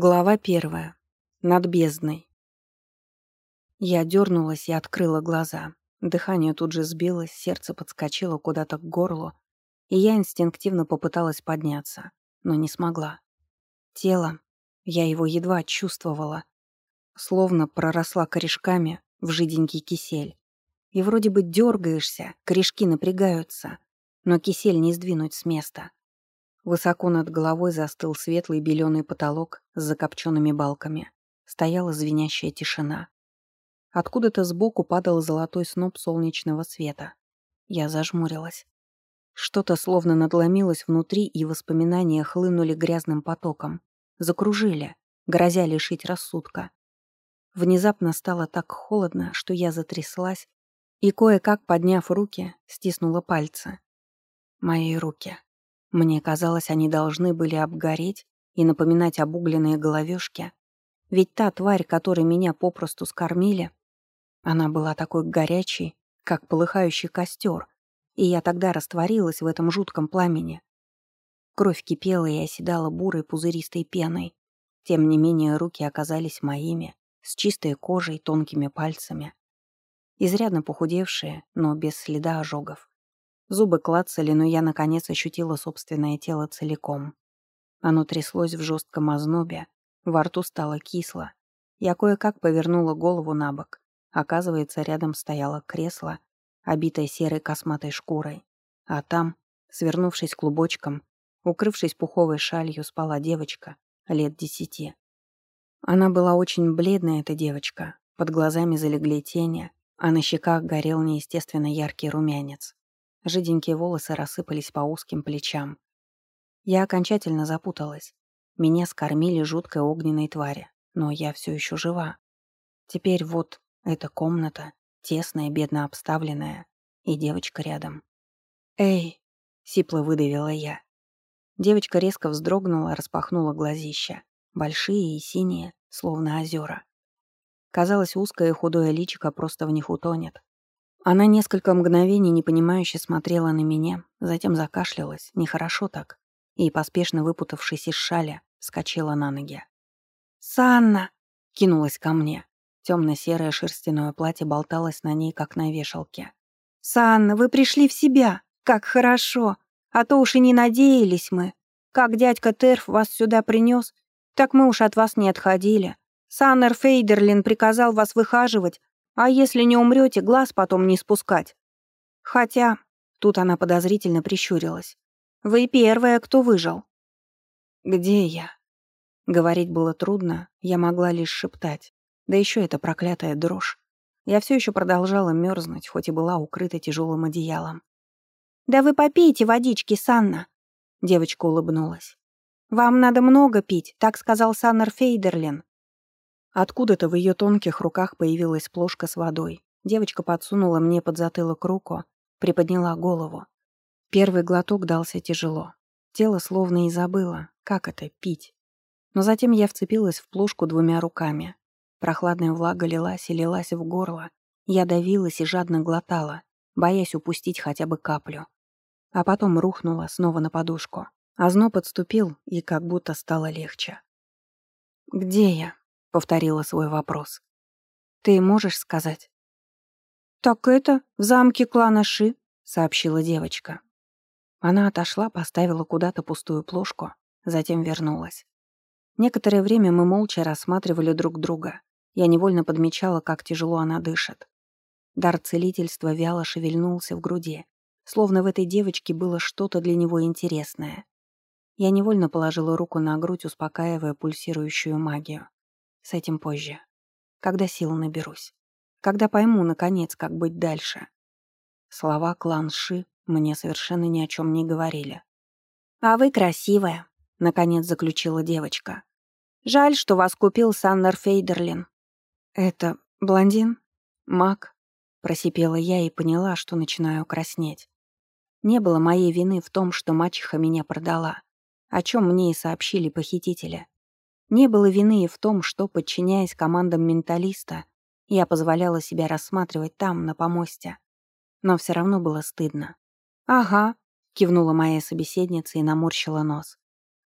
Глава первая. Над бездной. Я дернулась и открыла глаза. Дыхание тут же сбилось, сердце подскочило куда-то к горлу, и я инстинктивно попыталась подняться, но не смогла. Тело, я его едва чувствовала, словно проросла корешками в жиденький кисель. И вроде бы дергаешься, корешки напрягаются, но кисель не сдвинуть с места. Высоко над головой застыл светлый беленый потолок с закопченными балками. Стояла звенящая тишина. Откуда-то сбоку падал золотой сноп солнечного света. Я зажмурилась. Что-то словно надломилось внутри, и воспоминания хлынули грязным потоком. Закружили, грозя лишить рассудка. Внезапно стало так холодно, что я затряслась и, кое-как подняв руки, стиснула пальцы. Мои руки. Мне казалось, они должны были обгореть и напоминать обугленные головешки. Ведь та тварь, которой меня попросту скормили, она была такой горячей, как полыхающий костер, и я тогда растворилась в этом жутком пламени. Кровь кипела и оседала бурой пузыристой пеной. Тем не менее, руки оказались моими, с чистой кожей, тонкими пальцами. Изрядно похудевшие, но без следа ожогов. Зубы клацали, но я, наконец, ощутила собственное тело целиком. Оно тряслось в жестком ознобе, во рту стало кисло. Я кое-как повернула голову на бок. Оказывается, рядом стояло кресло, обитое серой косматой шкурой. А там, свернувшись клубочком, укрывшись пуховой шалью, спала девочка лет десяти. Она была очень бледная, эта девочка. Под глазами залегли тени, а на щеках горел неестественно яркий румянец. Жиденькие волосы рассыпались по узким плечам. Я окончательно запуталась. Меня скормили жуткой огненной твари, но я все еще жива. Теперь вот эта комната, тесная, бедно обставленная, и девочка рядом. «Эй!» — сипло выдавила я. Девочка резко вздрогнула, распахнула глазища. Большие и синие, словно озера. Казалось, узкое худое личико просто в них утонет. Она несколько мгновений непонимающе смотрела на меня, затем закашлялась, нехорошо так, и, поспешно выпутавшись из шаля, вскочила на ноги. «Санна!» — кинулась ко мне. Темно-серое шерстяное платье болталось на ней, как на вешалке. «Санна, вы пришли в себя! Как хорошо! А то уж и не надеялись мы! Как дядька Терф вас сюда принес, так мы уж от вас не отходили. Саннер Фейдерлин приказал вас выхаживать, а если не умрете, глаз потом не спускать. Хотя, тут она подозрительно прищурилась. Вы первая, кто выжил. Где я? Говорить было трудно, я могла лишь шептать. Да еще эта проклятая дрожь. Я все еще продолжала мерзнуть, хоть и была укрыта тяжелым одеялом. «Да вы попейте водички, Санна!» Девочка улыбнулась. «Вам надо много пить», — так сказал Саннер Фейдерлин. Откуда-то в ее тонких руках появилась плошка с водой. Девочка подсунула мне под затылок руку, приподняла голову. Первый глоток дался тяжело. Тело словно и забыло, как это — пить. Но затем я вцепилась в плошку двумя руками. Прохладная влага лилась и лилась в горло. Я давилась и жадно глотала, боясь упустить хотя бы каплю. А потом рухнула снова на подушку. Озноб подступил, и как будто стало легче. «Где я?» — повторила свой вопрос. «Ты можешь сказать?» «Так это в замке клана Ши», — сообщила девочка. Она отошла, поставила куда-то пустую плошку, затем вернулась. Некоторое время мы молча рассматривали друг друга. Я невольно подмечала, как тяжело она дышит. Дар целительства вяло шевельнулся в груди, словно в этой девочке было что-то для него интересное. Я невольно положила руку на грудь, успокаивая пульсирующую магию. С этим позже. Когда сил наберусь. Когда пойму, наконец, как быть дальше. Слова клан Ши мне совершенно ни о чем не говорили. «А вы красивая», — наконец заключила девочка. «Жаль, что вас купил Саннер Фейдерлин». «Это блондин? Маг?» — просипела я и поняла, что начинаю краснеть. Не было моей вины в том, что мачеха меня продала, о чем мне и сообщили похитители. Не было вины и в том, что, подчиняясь командам менталиста, я позволяла себя рассматривать там, на помосте. Но все равно было стыдно. «Ага», — кивнула моя собеседница и наморщила нос.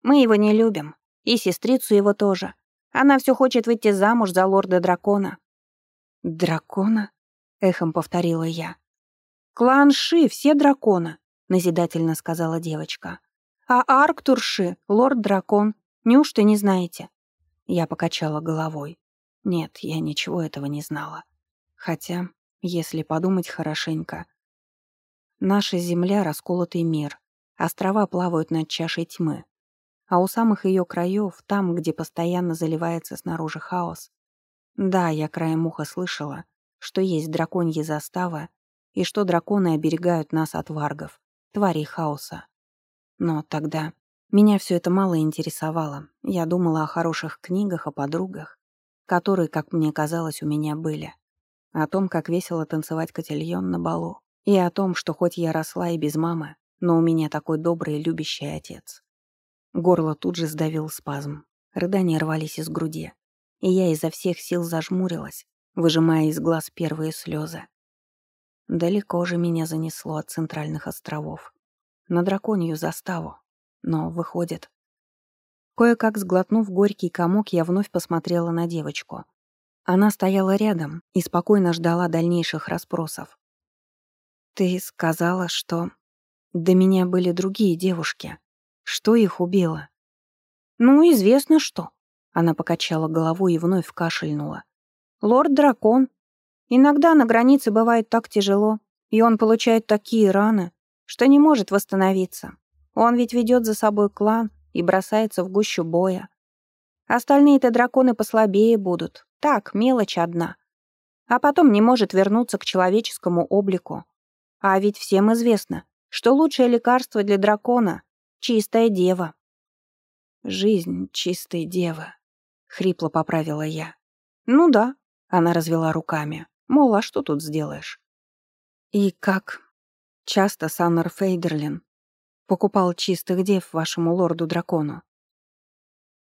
«Мы его не любим. И сестрицу его тоже. Она все хочет выйти замуж за лорда-дракона». «Дракона?» — эхом повторила я. «Клан Ши, все дракона», — назидательно сказала девочка. «А Арктурши, лорд-дракон, неужто не знаете?» Я покачала головой. Нет, я ничего этого не знала. Хотя, если подумать хорошенько, наша Земля — расколотый мир, острова плавают над чашей тьмы, а у самых ее краев, там, где постоянно заливается снаружи хаос, да, я краем уха слышала, что есть драконьи заставы и что драконы оберегают нас от варгов, тварей хаоса. Но тогда меня все это мало интересовало. Я думала о хороших книгах, о подругах, которые, как мне казалось, у меня были. О том, как весело танцевать котельон на балу. И о том, что хоть я росла и без мамы, но у меня такой добрый и любящий отец. Горло тут же сдавил спазм. Рыдания рвались из груди. И я изо всех сил зажмурилась, выжимая из глаз первые слезы. Далеко же меня занесло от центральных островов. На драконью заставу. Но, выходит... Кое-как сглотнув горький комок, я вновь посмотрела на девочку. Она стояла рядом и спокойно ждала дальнейших расспросов. «Ты сказала, что до меня были другие девушки. Что их убило?» «Ну, известно что». Она покачала головой и вновь кашельнула. «Лорд-дракон. Иногда на границе бывает так тяжело, и он получает такие раны, что не может восстановиться. Он ведь ведет за собой клан и бросается в гущу боя. Остальные-то драконы послабее будут. Так, мелочь одна. А потом не может вернуться к человеческому облику. А ведь всем известно, что лучшее лекарство для дракона — чистая дева. «Жизнь чистой девы», — хрипло поправила я. «Ну да», — она развела руками. «Мол, а что тут сделаешь?» «И как?» Часто Саннер Фейдерлин покупал чистых дев вашему лорду-дракону.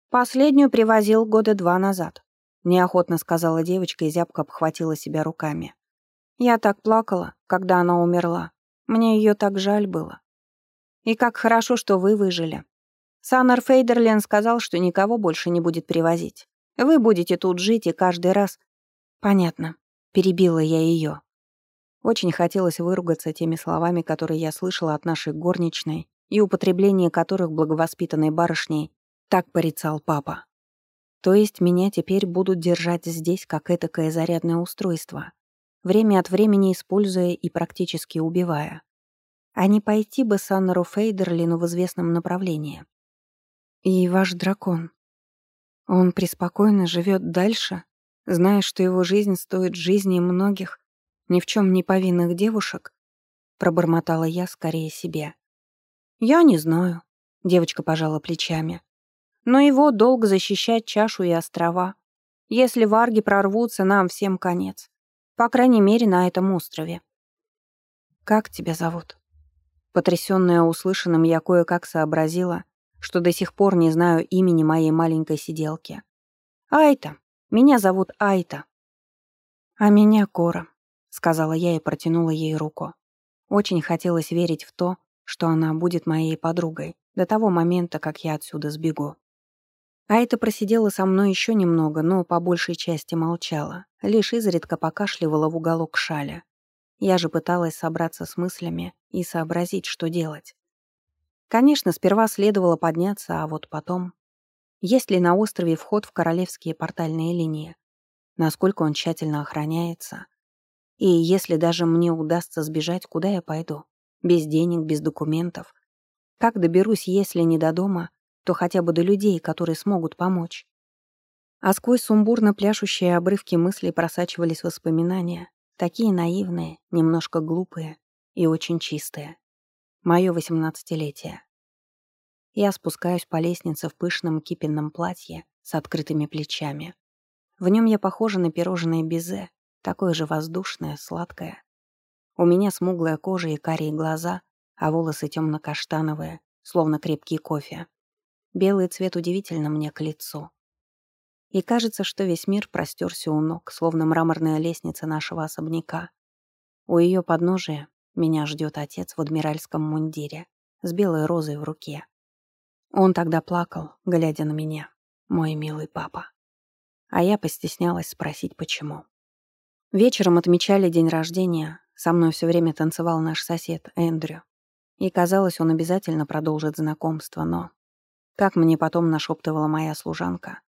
«Последнюю привозил года два назад», — неохотно сказала девочка и зябко обхватила себя руками. «Я так плакала, когда она умерла. Мне ее так жаль было. И как хорошо, что вы выжили. Саннер Фейдерлен сказал, что никого больше не будет привозить. Вы будете тут жить и каждый раз...» «Понятно», — перебила я ее. Очень хотелось выругаться теми словами, которые я слышала от нашей горничной и употребление которых благовоспитанной барышней так порицал папа. То есть меня теперь будут держать здесь как этакое зарядное устройство, время от времени используя и практически убивая. А не пойти бы Саннеру Фейдерлину в известном направлении. И ваш дракон. Он преспокойно живет дальше, зная, что его жизнь стоит жизни многих, ни в чем не повинных девушек, пробормотала я скорее себе. «Я не знаю», — девочка пожала плечами. «Но его долг защищать чашу и острова. Если варги прорвутся, нам всем конец. По крайней мере, на этом острове». «Как тебя зовут?» Потрясённая услышанным, я кое-как сообразила, что до сих пор не знаю имени моей маленькой сиделки. «Айта. Меня зовут Айта». «А меня Кора», — сказала я и протянула ей руку. Очень хотелось верить в то, что она будет моей подругой до того момента, как я отсюда сбегу. А это просидела со мной еще немного, но по большей части молчала, лишь изредка покашливала в уголок шаля. Я же пыталась собраться с мыслями и сообразить, что делать. Конечно, сперва следовало подняться, а вот потом... Есть ли на острове вход в королевские портальные линии? Насколько он тщательно охраняется? И если даже мне удастся сбежать, куда я пойду? Без денег, без документов. Как доберусь, если не до дома, то хотя бы до людей, которые смогут помочь? А сквозь сумбурно пляшущие обрывки мыслей просачивались воспоминания, такие наивные, немножко глупые и очень чистые. Мое восемнадцатилетие. Я спускаюсь по лестнице в пышном кипенном платье с открытыми плечами. В нем я похожа на пирожное безе, такое же воздушное, сладкое. У меня смуглая кожа и карие глаза, а волосы темно-каштановые, словно крепкий кофе. Белый цвет удивительно мне к лицу. И кажется, что весь мир простерся у ног, словно мраморная лестница нашего особняка. У ее подножия меня ждет отец в адмиральском мундире с белой розой в руке. Он тогда плакал, глядя на меня, мой милый папа. А я постеснялась спросить, почему. Вечером отмечали день рождения. Со мной все время танцевал наш сосед Эндрю. И казалось, он обязательно продолжит знакомство, но... Как мне потом нашептывала моя служанка,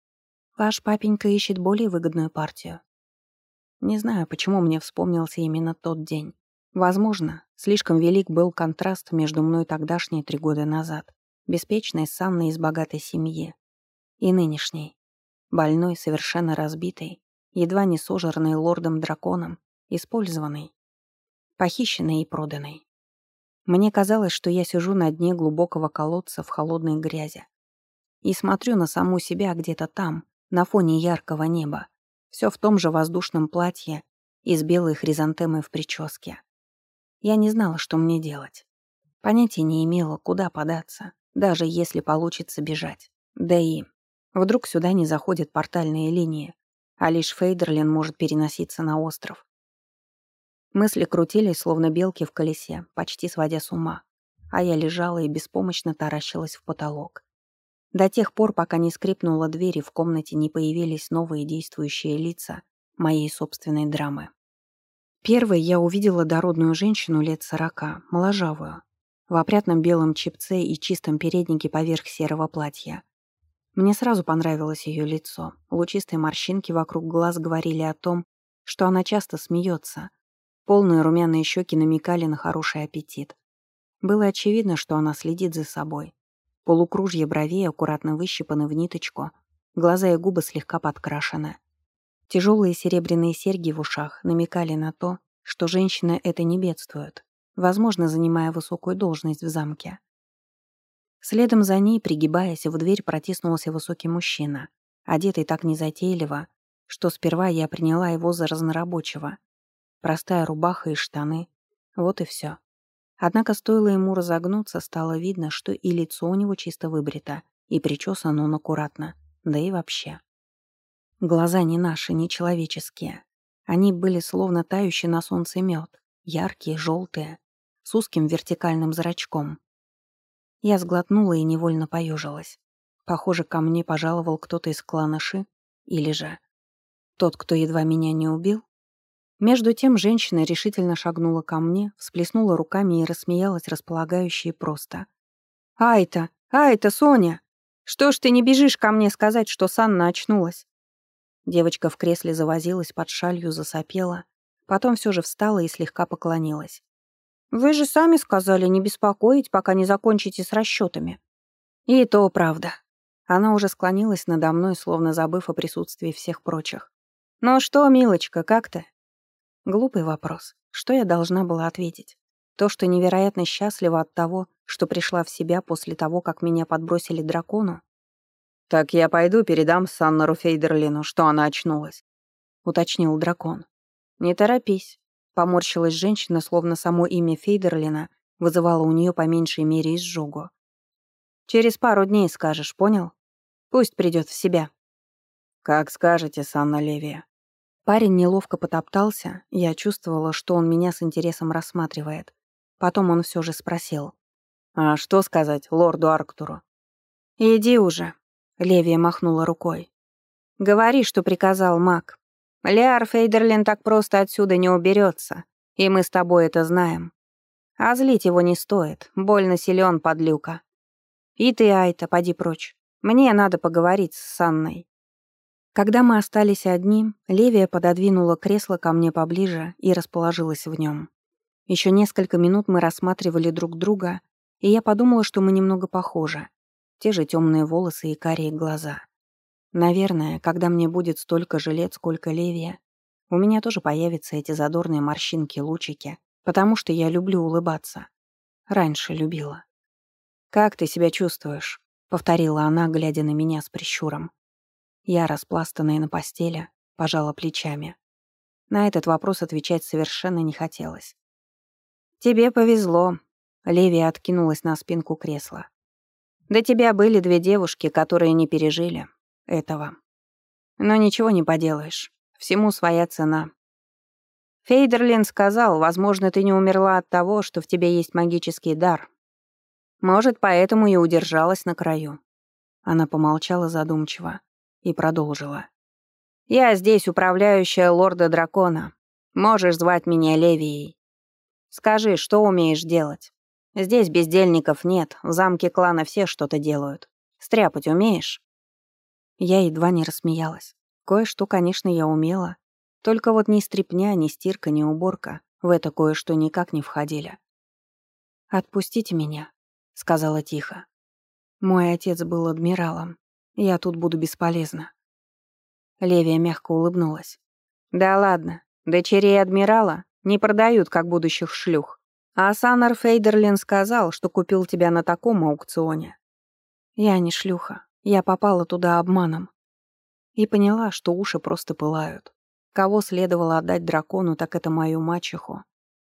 «Ваш папенька ищет более выгодную партию». Не знаю, почему мне вспомнился именно тот день. Возможно, слишком велик был контраст между мной тогдашней три года назад, беспечной Санной из богатой семьи, и нынешней, больной, совершенно разбитой, едва не сожранной лордом-драконом, использованной, похищенной и проданной. Мне казалось, что я сижу на дне глубокого колодца в холодной грязи и смотрю на саму себя где-то там, на фоне яркого неба, все в том же воздушном платье и с белой хризантемой в прическе. Я не знала, что мне делать. Понятия не имела, куда податься, даже если получится бежать. Да и вдруг сюда не заходят портальные линии, а лишь Фейдерлин может переноситься на остров. Мысли крутились, словно белки в колесе, почти сводя с ума, а я лежала и беспомощно таращилась в потолок. До тех пор, пока не скрипнула дверь и в комнате не появились новые действующие лица моей собственной драмы. Первой я увидела дородную женщину лет сорока, моложавую, в опрятном белом чепце и чистом переднике поверх серого платья. Мне сразу понравилось ее лицо. Лучистые морщинки вокруг глаз говорили о том, что она часто смеется. Полные румяные щеки намекали на хороший аппетит. Было очевидно, что она следит за собой. Полукружье бровей аккуратно выщипаны в ниточку, глаза и губы слегка подкрашены. Тяжелые серебряные серьги в ушах намекали на то, что женщина это не бедствует, возможно, занимая высокую должность в замке. Следом за ней, пригибаясь, в дверь протиснулся высокий мужчина, одетый так незатейливо, что сперва я приняла его за разнорабочего. Простая рубаха и штаны. Вот и все. Однако стоило ему разогнуться, стало видно, что и лицо у него чисто выбрито, и причесан он аккуратно, да и вообще. Глаза не наши, не человеческие. Они были словно тающий на солнце мед, яркие, желтые, с узким вертикальным зрачком. Я сглотнула и невольно поежилась. Похоже, ко мне пожаловал кто-то из клана Ши, или же тот, кто едва меня не убил. Между тем женщина решительно шагнула ко мне, всплеснула руками и рассмеялась располагающе и просто. «Айта! Айта, Соня! Что ж ты не бежишь ко мне сказать, что Санна очнулась? Девочка в кресле завозилась под шалью, засопела. Потом все же встала и слегка поклонилась. «Вы же сами сказали не беспокоить, пока не закончите с расчетами». «И то правда». Она уже склонилась надо мной, словно забыв о присутствии всех прочих. «Ну что, милочка, как ты?» Глупый вопрос. Что я должна была ответить? То, что невероятно счастлива от того, что пришла в себя после того, как меня подбросили дракону? «Так я пойду передам Саннору Фейдерлину, что она очнулась», — уточнил дракон. «Не торопись», — поморщилась женщина, словно само имя Фейдерлина вызывало у нее по меньшей мере изжогу. «Через пару дней скажешь, понял? Пусть придет в себя». «Как скажете, Санна Левия». Парень неловко потоптался, я чувствовала, что он меня с интересом рассматривает. Потом он все же спросил. «А что сказать лорду Арктуру?» «Иди уже», Левия махнула рукой. «Говори, что приказал маг. Лиар Фейдерлин так просто отсюда не уберется, и мы с тобой это знаем. А злить его не стоит, больно силен подлюка. И ты, Айта, поди прочь. Мне надо поговорить с Санной». Когда мы остались одни, Левия пододвинула кресло ко мне поближе и расположилась в нем. Еще несколько минут мы рассматривали друг друга, и я подумала, что мы немного похожи. Те же темные волосы и карие глаза. Наверное, когда мне будет столько же лет, сколько Левия, у меня тоже появятся эти задорные морщинки-лучики, потому что я люблю улыбаться. Раньше любила. «Как ты себя чувствуешь?» — повторила она, глядя на меня с прищуром. Я, распластанная на постели, пожала плечами. На этот вопрос отвечать совершенно не хотелось. «Тебе повезло», — Левия откинулась на спинку кресла. До тебя были две девушки, которые не пережили этого. Но ничего не поделаешь. Всему своя цена. Фейдерлин сказал, возможно, ты не умерла от того, что в тебе есть магический дар. Может, поэтому и удержалась на краю. Она помолчала задумчиво и продолжила. Я здесь управляющая лорда дракона. Можешь звать меня Левией. Скажи, что умеешь делать? Здесь бездельников нет, в замке клана все что-то делают. Стряпать умеешь?» Я едва не рассмеялась. Кое-что, конечно, я умела. Только вот ни стряпня, ни стирка, ни уборка в это кое-что никак не входили. «Отпустите меня», — сказала тихо. «Мой отец был адмиралом. Я тут буду бесполезна». Левия мягко улыбнулась. «Да ладно, дочерей адмирала не продают, как будущих шлюх. А Саннер Фейдерлин сказал, что купил тебя на таком аукционе. Я не шлюха. Я попала туда обманом. И поняла, что уши просто пылают. Кого следовало отдать дракону, так это мою мачеху.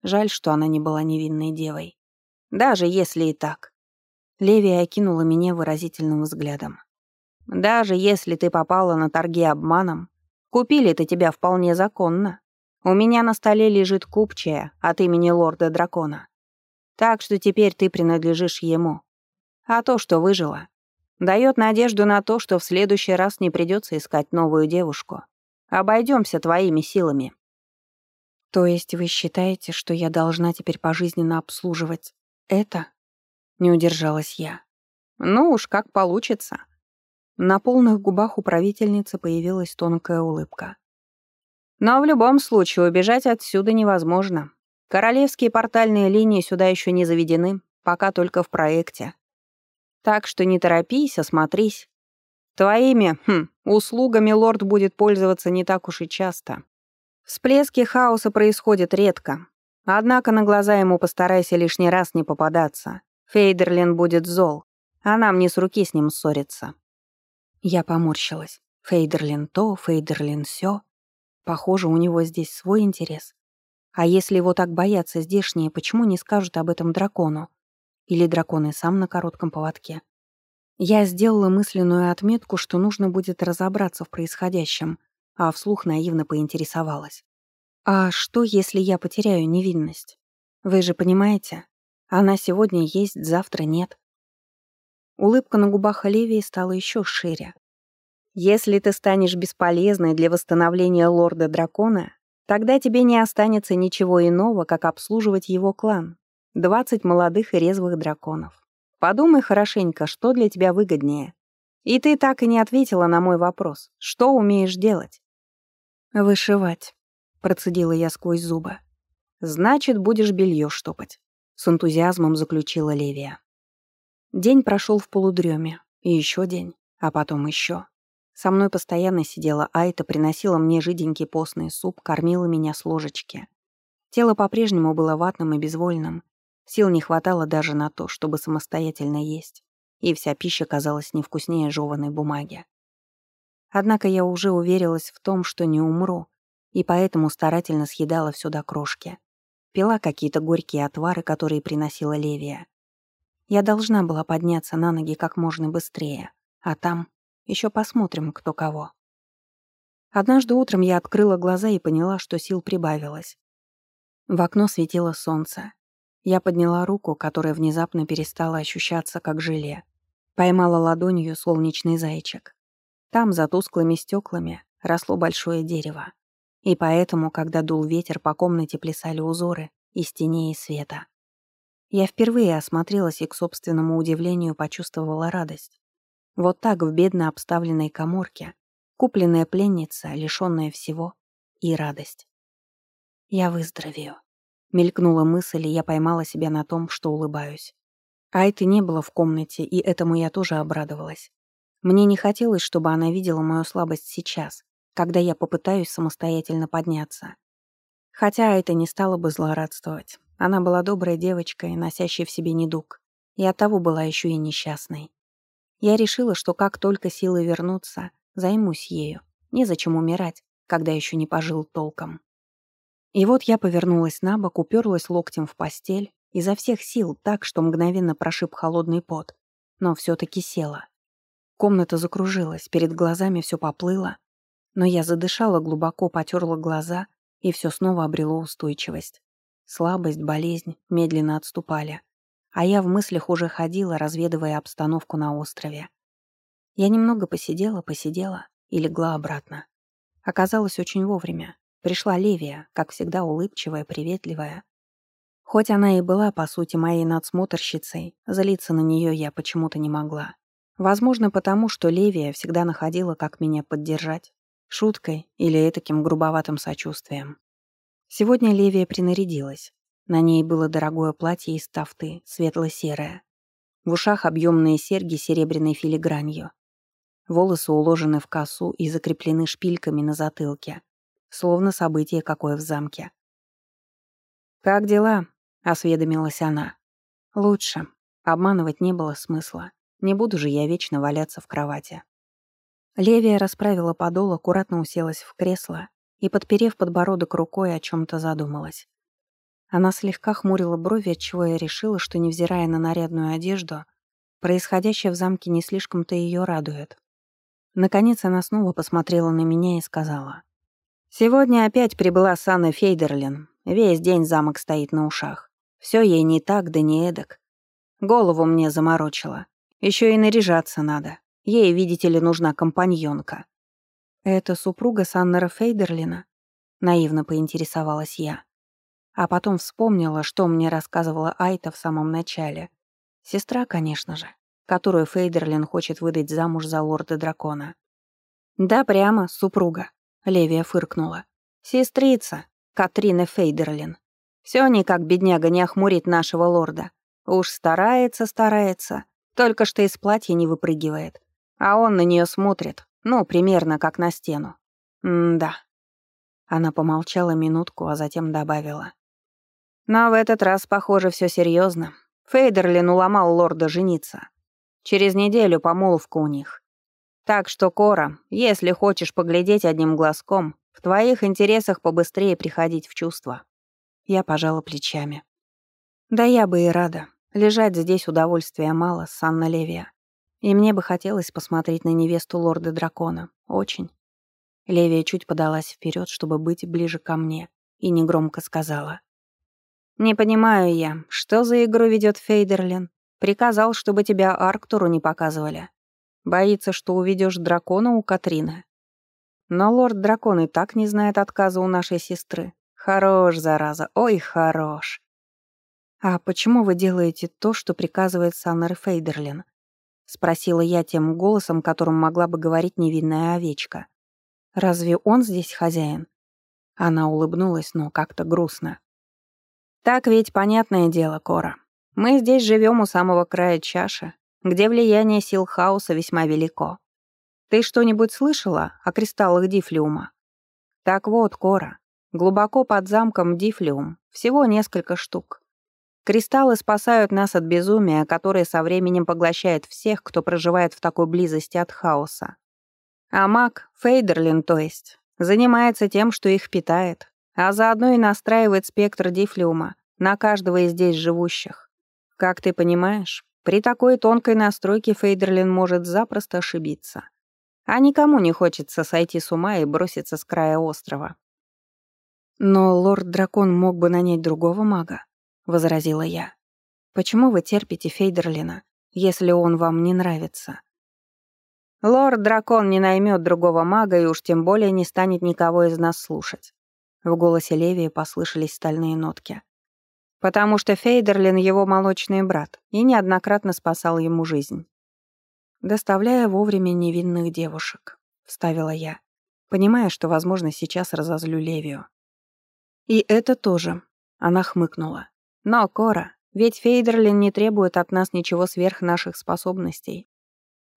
Жаль, что она не была невинной девой. Даже если и так. Левия окинула меня выразительным взглядом. Даже если ты попала на торги обманом, купили-то тебя вполне законно. У меня на столе лежит купчая от имени лорда-дракона. Так что теперь ты принадлежишь ему. А то, что выжила, дает надежду на то, что в следующий раз не придется искать новую девушку. Обойдемся твоими силами. То есть вы считаете, что я должна теперь пожизненно обслуживать это? Не удержалась я. Ну уж как получится. На полных губах у правительницы появилась тонкая улыбка. Но в любом случае убежать отсюда невозможно. Королевские портальные линии сюда еще не заведены, пока только в проекте. Так что не торопись, осмотрись. Твоими, хм, услугами лорд будет пользоваться не так уж и часто. Всплески хаоса происходят редко. Однако на глаза ему постарайся лишний раз не попадаться. Фейдерлин будет зол, а нам не с руки с ним ссориться. Я поморщилась. Фейдерлин то, Фейдерлин сё. Похоже, у него здесь свой интерес. А если его так боятся здешние, почему не скажут об этом дракону? Или дракон и сам на коротком поводке? Я сделала мысленную отметку, что нужно будет разобраться в происходящем, а вслух наивно поинтересовалась. «А что, если я потеряю невинность? Вы же понимаете, она сегодня есть, завтра нет». Улыбка на губах Оливии стала еще шире. Если ты станешь бесполезной для восстановления лорда-дракона, тогда тебе не останется ничего иного, как обслуживать его клан. Двадцать молодых и резвых драконов. Подумай хорошенько, что для тебя выгоднее. И ты так и не ответила на мой вопрос. Что умеешь делать? «Вышивать», — процедила я сквозь зубы. «Значит, будешь белье штопать», — с энтузиазмом заключила Левия. День прошел в полудреме, и еще день, а потом еще. Со мной постоянно сидела Айта, приносила мне жиденький постный суп, кормила меня с ложечки. Тело по-прежнему было ватным и безвольным. Сил не хватало даже на то, чтобы самостоятельно есть. И вся пища казалась невкуснее жеванной бумаги. Однако я уже уверилась в том, что не умру, и поэтому старательно съедала все до крошки. Пила какие-то горькие отвары, которые приносила Левия. Я должна была подняться на ноги как можно быстрее, а там еще посмотрим, кто кого. Однажды утром я открыла глаза и поняла, что сил прибавилось. В окно светило солнце. Я подняла руку, которая внезапно перестала ощущаться как желе. Поймала ладонью солнечный зайчик. Там, за тусклыми стеклами, росло большое дерево. И поэтому, когда дул ветер, по комнате плясали узоры из теней и света. Я впервые осмотрелась и, к собственному удивлению, почувствовала радость. Вот так в бедно обставленной коморке, купленная пленница, лишённая всего, и радость. «Я выздоровею», — мелькнула мысль, и я поймала себя на том, что улыбаюсь. Айты не было в комнате, и этому я тоже обрадовалась. Мне не хотелось, чтобы она видела мою слабость сейчас, когда я попытаюсь самостоятельно подняться. Хотя Айта не стала бы злорадствовать. Она была доброй девочкой, носящей в себе недуг, и оттого была еще и несчастной. Я решила, что как только силы вернутся, займусь ею. Незачем умирать, когда еще не пожил толком. И вот я повернулась на бок, уперлась локтем в постель, изо всех сил так, что мгновенно прошиб холодный пот, но все-таки села. Комната закружилась, перед глазами все поплыло, но я задышала глубоко, потерла глаза, и все снова обрело устойчивость. Слабость, болезнь медленно отступали а я в мыслях уже ходила, разведывая обстановку на острове. Я немного посидела, посидела и легла обратно. Оказалось очень вовремя. Пришла Левия, как всегда улыбчивая, приветливая. Хоть она и была, по сути, моей надсмотрщицей, злиться на нее я почему-то не могла. Возможно, потому что Левия всегда находила, как меня поддержать. Шуткой или этаким грубоватым сочувствием. Сегодня Левия принарядилась. На ней было дорогое платье из тафты, светло-серое. В ушах объемные серьги серебряной филигранью. Волосы уложены в косу и закреплены шпильками на затылке. Словно событие какое в замке. «Как дела?» — осведомилась она. «Лучше. Обманывать не было смысла. Не буду же я вечно валяться в кровати». Левия расправила подол, аккуратно уселась в кресло и, подперев подбородок рукой, о чем то задумалась. Она слегка хмурила брови, отчего я решила, что, невзирая на нарядную одежду, происходящее в замке не слишком-то ее радует. Наконец она снова посмотрела на меня и сказала. «Сегодня опять прибыла Санна Фейдерлин. Весь день замок стоит на ушах. Все ей не так, да не эдак. Голову мне заморочила. Еще и наряжаться надо. Ей, видите ли, нужна компаньонка. «Это супруга Саннера Фейдерлина?» Наивно поинтересовалась я. А потом вспомнила, что мне рассказывала Айта в самом начале. Сестра, конечно же, которую Фейдерлин хочет выдать замуж за лорда-дракона. «Да, прямо, супруга», — Левия фыркнула. «Сестрица, Катрина Фейдерлин. Все никак бедняга не охмурит нашего лорда. Уж старается, старается, только что из платья не выпрыгивает. А он на нее смотрит, ну, примерно как на стену. М-да. Она помолчала минутку, а затем добавила. Но в этот раз, похоже, все серьезно. Фейдерлин уломал лорда жениться. Через неделю помолвка у них. Так что, Кора, если хочешь поглядеть одним глазком, в твоих интересах побыстрее приходить в чувство. Я пожала плечами. Да я бы и рада. Лежать здесь удовольствия мало, Санна Левия. И мне бы хотелось посмотреть на невесту лорда-дракона. Очень. Левия чуть подалась вперед, чтобы быть ближе ко мне, и негромко сказала. «Не понимаю я, что за игру ведет Фейдерлин? Приказал, чтобы тебя Арктуру не показывали. Боится, что уведешь дракона у Катрины. Но лорд-дракон и так не знает отказа у нашей сестры. Хорош, зараза, ой, хорош. «А почему вы делаете то, что приказывает Саннер Фейдерлин?» — спросила я тем голосом, которым могла бы говорить невинная овечка. «Разве он здесь хозяин?» Она улыбнулась, но как-то грустно. «Так ведь понятное дело, Кора. Мы здесь живем у самого края чаши, где влияние сил хаоса весьма велико. Ты что-нибудь слышала о кристаллах Дифлиума? Так вот, Кора, Глубоко под замком Дифлиум, всего несколько штук. Кристаллы спасают нас от безумия, которое со временем поглощает всех, кто проживает в такой близости от хаоса. А маг, Фейдерлин то есть, занимается тем, что их питает, а заодно и настраивает спектр Дифлиума на каждого из здесь живущих. Как ты понимаешь, при такой тонкой настройке Фейдерлин может запросто ошибиться. А никому не хочется сойти с ума и броситься с края острова. «Но лорд-дракон мог бы нанять другого мага», — возразила я. «Почему вы терпите Фейдерлина, если он вам не нравится?» «Лорд-дракон не наймет другого мага и уж тем более не станет никого из нас слушать». В голосе Левии послышались стальные нотки. «Потому что Фейдерлин — его молочный брат и неоднократно спасал ему жизнь». «Доставляя вовремя невинных девушек», — вставила я, понимая, что, возможно, сейчас разозлю Левию. «И это тоже», — она хмыкнула. «Но, Кора, ведь Фейдерлин не требует от нас ничего сверх наших способностей.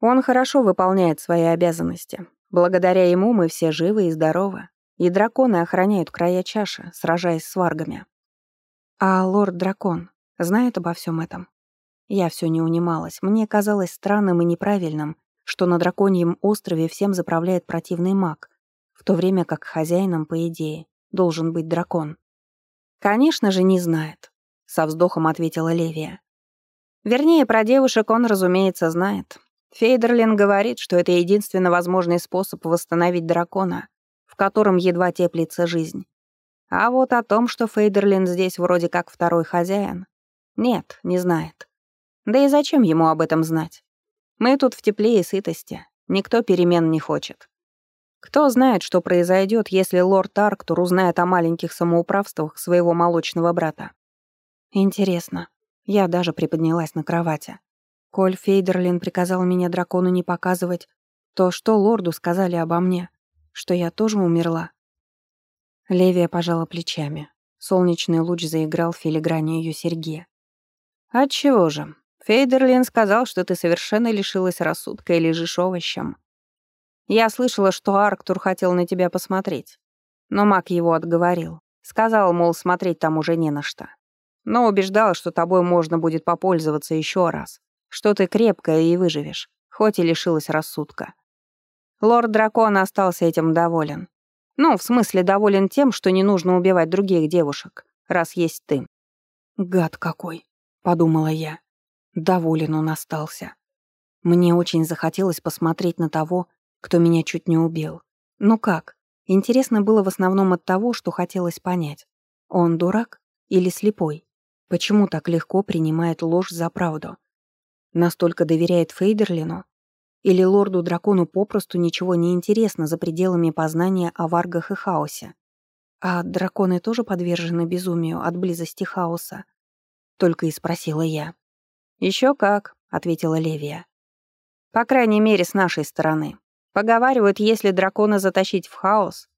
Он хорошо выполняет свои обязанности. Благодаря ему мы все живы и здоровы. И драконы охраняют края чаши, сражаясь с варгами. А лорд-дракон знает обо всем этом? Я все не унималась. Мне казалось странным и неправильным, что на драконьем острове всем заправляет противный маг, в то время как хозяином, по идее, должен быть дракон. «Конечно же, не знает», — со вздохом ответила Левия. Вернее, про девушек он, разумеется, знает. Фейдерлин говорит, что это единственно возможный способ восстановить дракона, в котором едва теплится жизнь. А вот о том, что Фейдерлин здесь вроде как второй хозяин, нет, не знает. Да и зачем ему об этом знать? Мы тут в тепле и сытости, никто перемен не хочет. Кто знает, что произойдет, если лорд Арктур узнает о маленьких самоуправствах своего молочного брата. Интересно. Я даже приподнялась на кровати. Коль Фейдерлин приказал меня дракону не показывать, то что лорду сказали обо мне? Что я тоже умерла? Левия пожала плечами. Солнечный луч заиграл в филигране ее серьги. «Отчего же? Фейдерлин сказал, что ты совершенно лишилась рассудка и лежишь овощем. Я слышала, что Арктур хотел на тебя посмотреть. Но маг его отговорил. Сказал, мол, смотреть там уже не на что. Но убеждал, что тобой можно будет попользоваться еще раз. Что ты крепкая и выживешь, хоть и лишилась рассудка. Лорд-дракон остался этим доволен. Ну, в смысле, доволен тем, что не нужно убивать других девушек, раз есть ты. «Гад какой!» — подумала я. Доволен он остался. Мне очень захотелось посмотреть на того, кто меня чуть не убил. Ну как? Интересно было в основном от того, что хотелось понять. Он дурак или слепой? Почему так легко принимает ложь за правду? Настолько доверяет Фейдерлину? Или лорду-дракону попросту ничего не интересно за пределами познания о варгах и хаосе? А драконы тоже подвержены безумию от близости хаоса? Только и спросила я. Еще как», — ответила Левия. «По крайней мере, с нашей стороны. Поговаривают, если дракона затащить в хаос,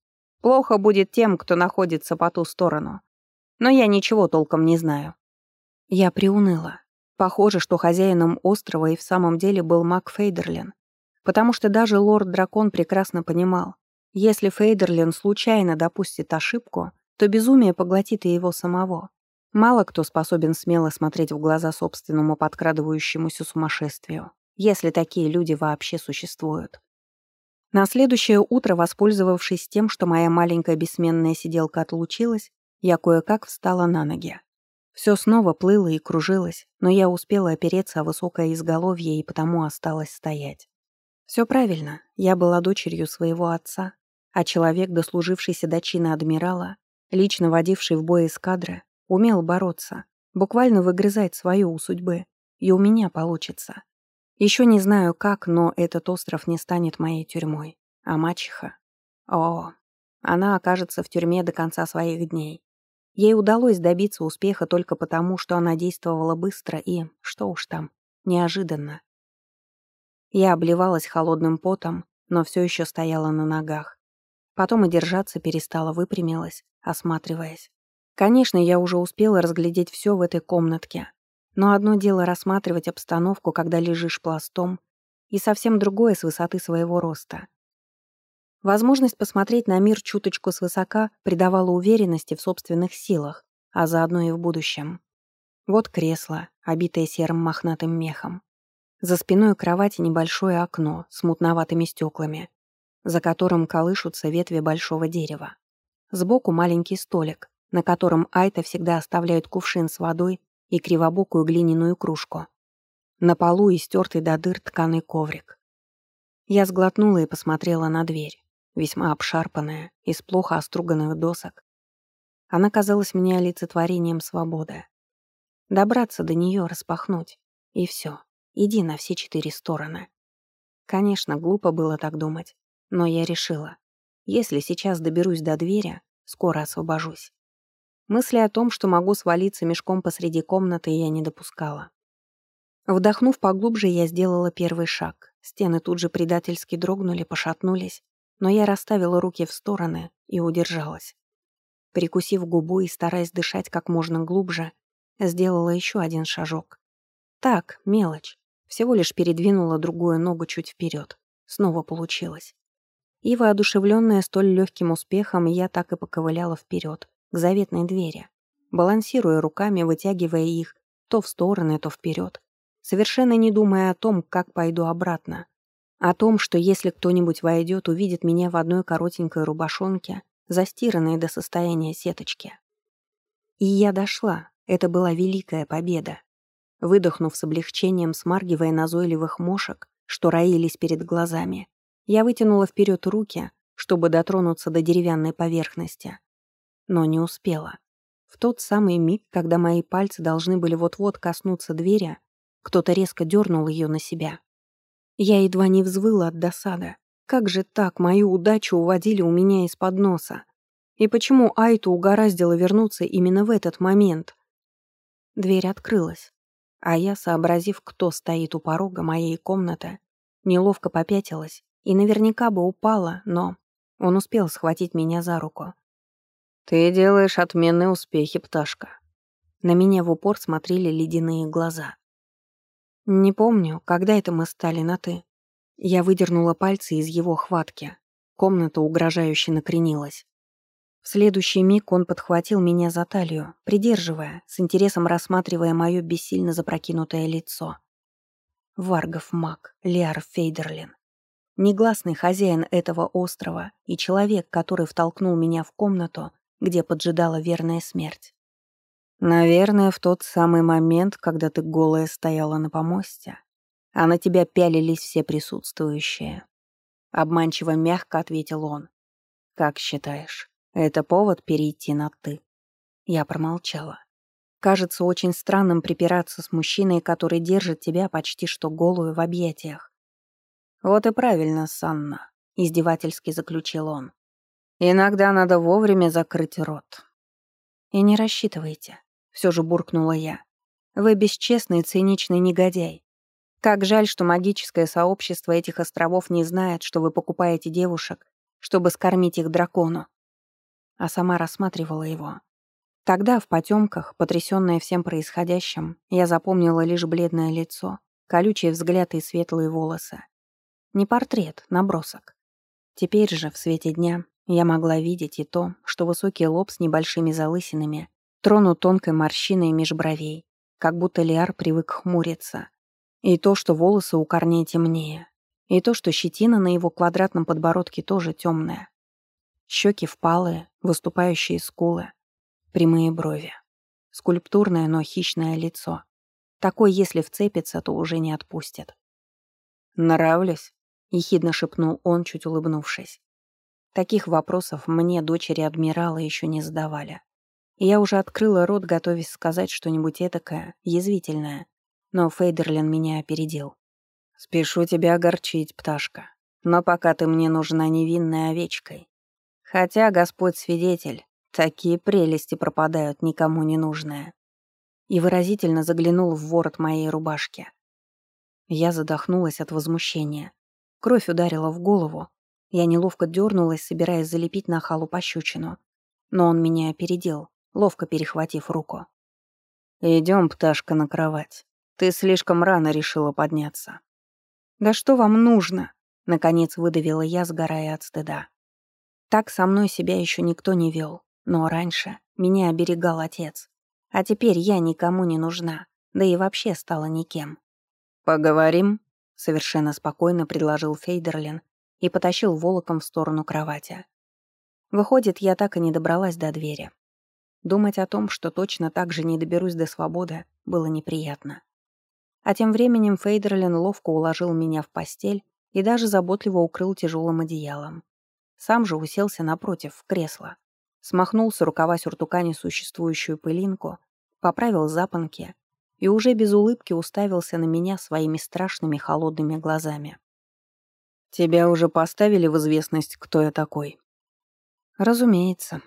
плохо будет тем, кто находится по ту сторону. Но я ничего толком не знаю». Я приуныла. Похоже, что хозяином острова и в самом деле был маг Фейдерлин. Потому что даже лорд-дракон прекрасно понимал, если Фейдерлин случайно допустит ошибку, то безумие поглотит и его самого. Мало кто способен смело смотреть в глаза собственному подкрадывающемуся сумасшествию, если такие люди вообще существуют. На следующее утро, воспользовавшись тем, что моя маленькая бессменная сиделка отлучилась, я кое-как встала на ноги. Все снова плыло и кружилось, но я успела опереться о высокое изголовье и потому осталась стоять. Все правильно, я была дочерью своего отца, а человек, дослужившийся до чина адмирала, лично водивший в бой эскадры, умел бороться, буквально выгрызать свою у судьбы, и у меня получится. Еще не знаю как, но этот остров не станет моей тюрьмой. А мачеха? О, она окажется в тюрьме до конца своих дней. Ей удалось добиться успеха только потому, что она действовала быстро и, что уж там, неожиданно. Я обливалась холодным потом, но все еще стояла на ногах. Потом и держаться перестала, выпрямилась, осматриваясь. Конечно, я уже успела разглядеть все в этой комнатке, но одно дело рассматривать обстановку, когда лежишь пластом, и совсем другое с высоты своего роста. Возможность посмотреть на мир чуточку свысока придавала уверенности в собственных силах, а заодно и в будущем. Вот кресло, обитое серым мохнатым мехом. За спиной кровати небольшое окно с мутноватыми стеклами, за которым колышутся ветви большого дерева. Сбоку маленький столик, на котором Айта всегда оставляет кувшин с водой и кривобокую глиняную кружку. На полу истертый до дыр тканый коврик. Я сглотнула и посмотрела на дверь, весьма обшарпанная, из плохо оструганных досок. Она казалась мне олицетворением свободы. Добраться до нее, распахнуть, и все. Иди на все четыре стороны. Конечно, глупо было так думать, но я решила. Если сейчас доберусь до двери, скоро освобожусь. Мысли о том, что могу свалиться мешком посреди комнаты, я не допускала. Вдохнув поглубже, я сделала первый шаг. Стены тут же предательски дрогнули, пошатнулись, но я расставила руки в стороны и удержалась. Прикусив губу и стараясь дышать как можно глубже, сделала еще один шажок. Так, мелочь. Всего лишь передвинула другую ногу чуть вперед. Снова получилось. И воодушевленная столь легким успехом, я так и поковыляла вперед, к заветной двери, балансируя руками, вытягивая их то в стороны, то вперед, совершенно не думая о том, как пойду обратно. О том, что если кто-нибудь войдет, увидит меня в одной коротенькой рубашонке, застиранной до состояния сеточки. И я дошла. Это была великая победа. Выдохнув с облегчением, смаргивая назойливых мошек, что роились перед глазами, я вытянула вперед руки, чтобы дотронуться до деревянной поверхности. Но не успела. В тот самый миг, когда мои пальцы должны были вот-вот коснуться двери, кто-то резко дернул ее на себя. Я едва не взвыла от досады. Как же так мою удачу уводили у меня из-под носа? И почему Айту угораздило вернуться именно в этот момент? Дверь открылась, а я, сообразив, кто стоит у порога моей комнаты, неловко попятилась и наверняка бы упала, но он успел схватить меня за руку. «Ты делаешь отменные успехи, пташка». На меня в упор смотрели ледяные глаза. Не помню, когда это мы стали на «ты». Я выдернула пальцы из его хватки. Комната угрожающе накренилась. В следующий миг он подхватил меня за талию, придерживая, с интересом рассматривая мое бессильно запрокинутое лицо. Варгов маг, Лиар Фейдерлин. Негласный хозяин этого острова и человек, который втолкнул меня в комнату, где поджидала верная смерть. Наверное, в тот самый момент, когда ты голая стояла на помосте, а на тебя пялились все присутствующие. Обманчиво мягко ответил он. Как считаешь? Это повод перейти на «ты». Я промолчала. Кажется очень странным припираться с мужчиной, который держит тебя почти что голую в объятиях. «Вот и правильно, Санна», — издевательски заключил он. «Иногда надо вовремя закрыть рот». «И не рассчитывайте», — все же буркнула я. «Вы бесчестный циничный негодяй. Как жаль, что магическое сообщество этих островов не знает, что вы покупаете девушек, чтобы скормить их дракону а сама рассматривала его. Тогда, в потемках, потрясённая всем происходящим, я запомнила лишь бледное лицо, колючий взгляд и светлые волосы. Не портрет, набросок. Теперь же, в свете дня, я могла видеть и то, что высокий лоб с небольшими залысинами тронут тонкой морщиной меж бровей, как будто Лиар привык хмуриться, и то, что волосы у корней темнее, и то, что щетина на его квадратном подбородке тоже темная. Щеки впалые, выступающие скулы, прямые брови. Скульптурное, но хищное лицо. Такой, если вцепится, то уже не отпустит. «Нравлюсь?» — ехидно шепнул он, чуть улыбнувшись. Таких вопросов мне, дочери адмирала, еще не задавали. Я уже открыла рот, готовясь сказать что-нибудь этакое, язвительное. Но Фейдерлин меня опередил. «Спешу тебя огорчить, пташка. Но пока ты мне нужна невинной овечкой. Хотя, Господь свидетель, такие прелести пропадают никому не нужные. И выразительно заглянул в ворот моей рубашки. Я задохнулась от возмущения. Кровь ударила в голову. Я неловко дернулась, собираясь залепить на халу пощечину. Но он меня опередил, ловко перехватив руку. «Идем, пташка, на кровать. Ты слишком рано решила подняться». «Да что вам нужно?» — наконец выдавила я, сгорая от стыда. Так со мной себя еще никто не вел, но раньше меня оберегал отец. А теперь я никому не нужна, да и вообще стала никем. «Поговорим?» — совершенно спокойно предложил Фейдерлин и потащил волоком в сторону кровати. Выходит, я так и не добралась до двери. Думать о том, что точно так же не доберусь до свободы, было неприятно. А тем временем Фейдерлин ловко уложил меня в постель и даже заботливо укрыл тяжелым одеялом. Сам же уселся напротив, в кресло. Смахнул с рукава сюртука несуществующую пылинку, поправил запонки и уже без улыбки уставился на меня своими страшными холодными глазами. «Тебя уже поставили в известность, кто я такой?» «Разумеется».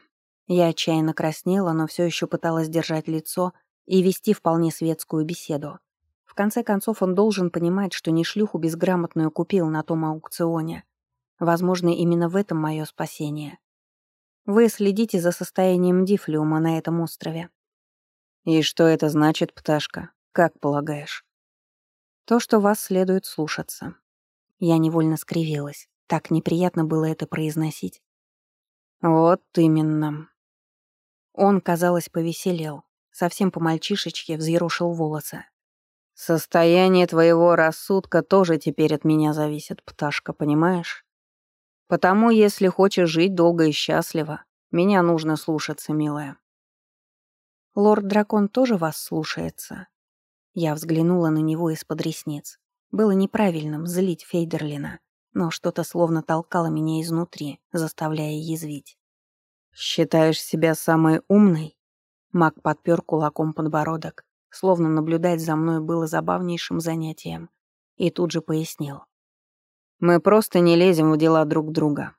Я отчаянно краснела, но все еще пыталась держать лицо и вести вполне светскую беседу. В конце концов, он должен понимать, что не шлюху безграмотную купил на том аукционе, Возможно, именно в этом мое спасение. Вы следите за состоянием дифлиума на этом острове. И что это значит, пташка? Как полагаешь? То, что вас следует слушаться. Я невольно скривилась. Так неприятно было это произносить. Вот именно. Он, казалось, повеселел. Совсем по-мальчишечке взъерошил волосы. Состояние твоего рассудка тоже теперь от меня зависит, пташка, понимаешь? Потому, если хочешь жить долго и счастливо, меня нужно слушаться, милая». «Лорд-дракон тоже вас слушается?» Я взглянула на него из-под ресниц. Было неправильным злить Фейдерлина, но что-то словно толкало меня изнутри, заставляя язвить. «Считаешь себя самой умной?» Маг подпер кулаком подбородок, словно наблюдать за мной было забавнейшим занятием, и тут же пояснил. Мы просто не лезем в дела друг друга.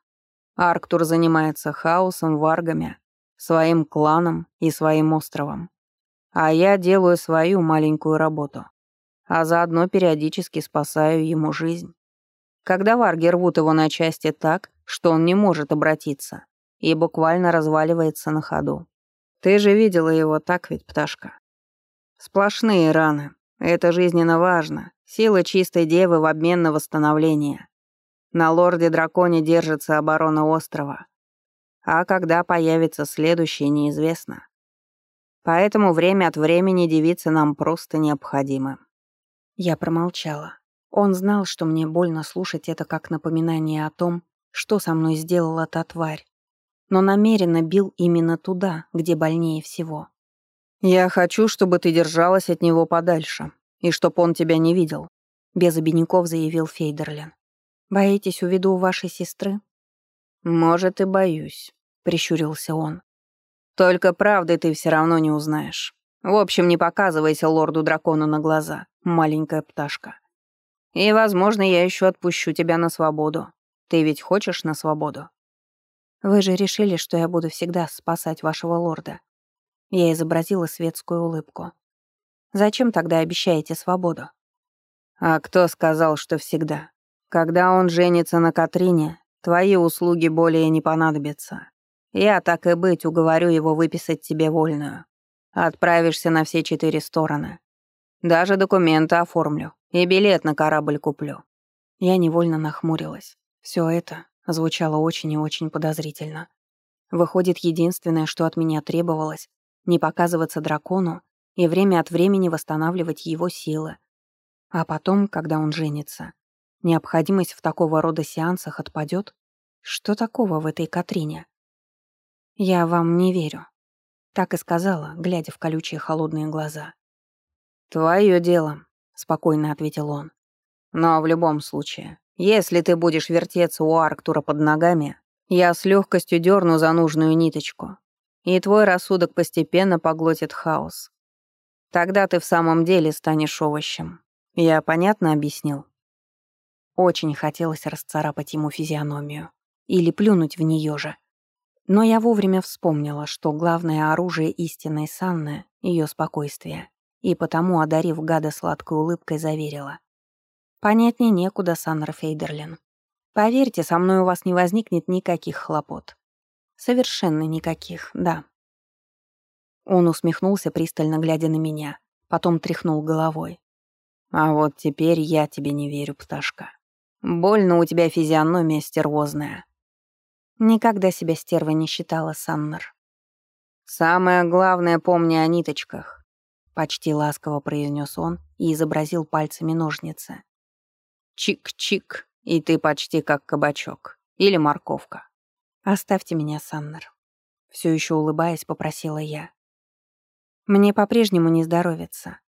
Арктур занимается хаосом, варгами, своим кланом и своим островом. А я делаю свою маленькую работу. А заодно периодически спасаю ему жизнь. Когда варги рвут его на части так, что он не может обратиться, и буквально разваливается на ходу. Ты же видела его так ведь, пташка? Сплошные раны. Это жизненно важно. Сила чистой девы в обмен на восстановление. На лорде-драконе держится оборона острова. А когда появится следующий, неизвестно. Поэтому время от времени девицы нам просто необходимы. Я промолчала. Он знал, что мне больно слушать это как напоминание о том, что со мной сделала та тварь, но намеренно бил именно туда, где больнее всего. «Я хочу, чтобы ты держалась от него подальше, и чтоб он тебя не видел», — без обиняков заявил Фейдерлин. «Боитесь, уведу у вашей сестры?» «Может, и боюсь», — прищурился он. «Только правды ты все равно не узнаешь. В общем, не показывайся лорду-дракону на глаза, маленькая пташка. И, возможно, я еще отпущу тебя на свободу. Ты ведь хочешь на свободу?» «Вы же решили, что я буду всегда спасать вашего лорда». Я изобразила светскую улыбку. «Зачем тогда обещаете свободу?» «А кто сказал, что всегда?» Когда он женится на Катрине, твои услуги более не понадобятся. Я, так и быть, уговорю его выписать тебе вольную. Отправишься на все четыре стороны. Даже документы оформлю и билет на корабль куплю». Я невольно нахмурилась. Все это звучало очень и очень подозрительно. Выходит, единственное, что от меня требовалось, не показываться дракону и время от времени восстанавливать его силы. А потом, когда он женится, Необходимость в такого рода сеансах отпадет? Что такого в этой Катрине? Я вам не верю. Так и сказала, глядя в колючие холодные глаза. «Твое дело», — спокойно ответил он. «Но в любом случае, если ты будешь вертеться у Арктура под ногами, я с легкостью дерну за нужную ниточку, и твой рассудок постепенно поглотит хаос. Тогда ты в самом деле станешь овощем. Я понятно объяснил?» Очень хотелось расцарапать ему физиономию. Или плюнуть в нее же. Но я вовремя вспомнила, что главное оружие истинной Санны — ее спокойствие. И потому, одарив гада сладкой улыбкой, заверила. «Понятнее некуда, Саннер Фейдерлин. Поверьте, со мной у вас не возникнет никаких хлопот. Совершенно никаких, да». Он усмехнулся, пристально глядя на меня, потом тряхнул головой. «А вот теперь я тебе не верю, пташка. Больно у тебя физиономия стервозная. Никогда себя стервой не считала, Саннер. Самое главное, помни о ниточках. Почти ласково произнес он и изобразил пальцами ножницы. Чик-чик, и ты почти как кабачок. Или морковка. Оставьте меня, Саннер. Все еще улыбаясь, попросила я. Мне по-прежнему не здоровится.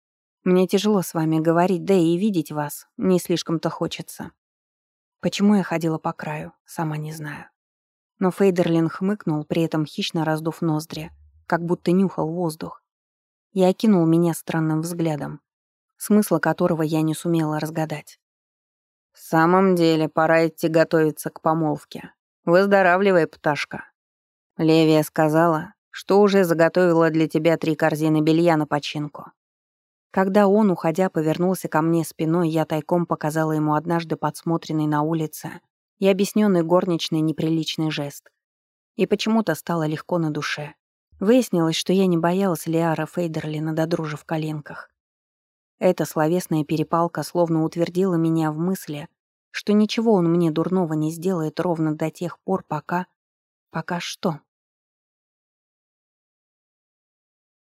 Мне тяжело с вами говорить, да и видеть вас не слишком-то хочется. Почему я ходила по краю, сама не знаю. Но Фейдерлин хмыкнул, при этом хищно раздув ноздри, как будто нюхал воздух. И окинул меня странным взглядом, смысла которого я не сумела разгадать. «В самом деле, пора идти готовиться к помолвке. Выздоравливай, пташка». Левия сказала, что уже заготовила для тебя три корзины белья на починку. Когда он, уходя, повернулся ко мне спиной, я тайком показала ему однажды подсмотренный на улице и объясненный горничный неприличный жест. И почему-то стало легко на душе. Выяснилось, что я не боялась Лиара Фейдерлина до дрожи в коленках. Эта словесная перепалка словно утвердила меня в мысли, что ничего он мне дурного не сделает ровно до тех пор, пока... Пока что?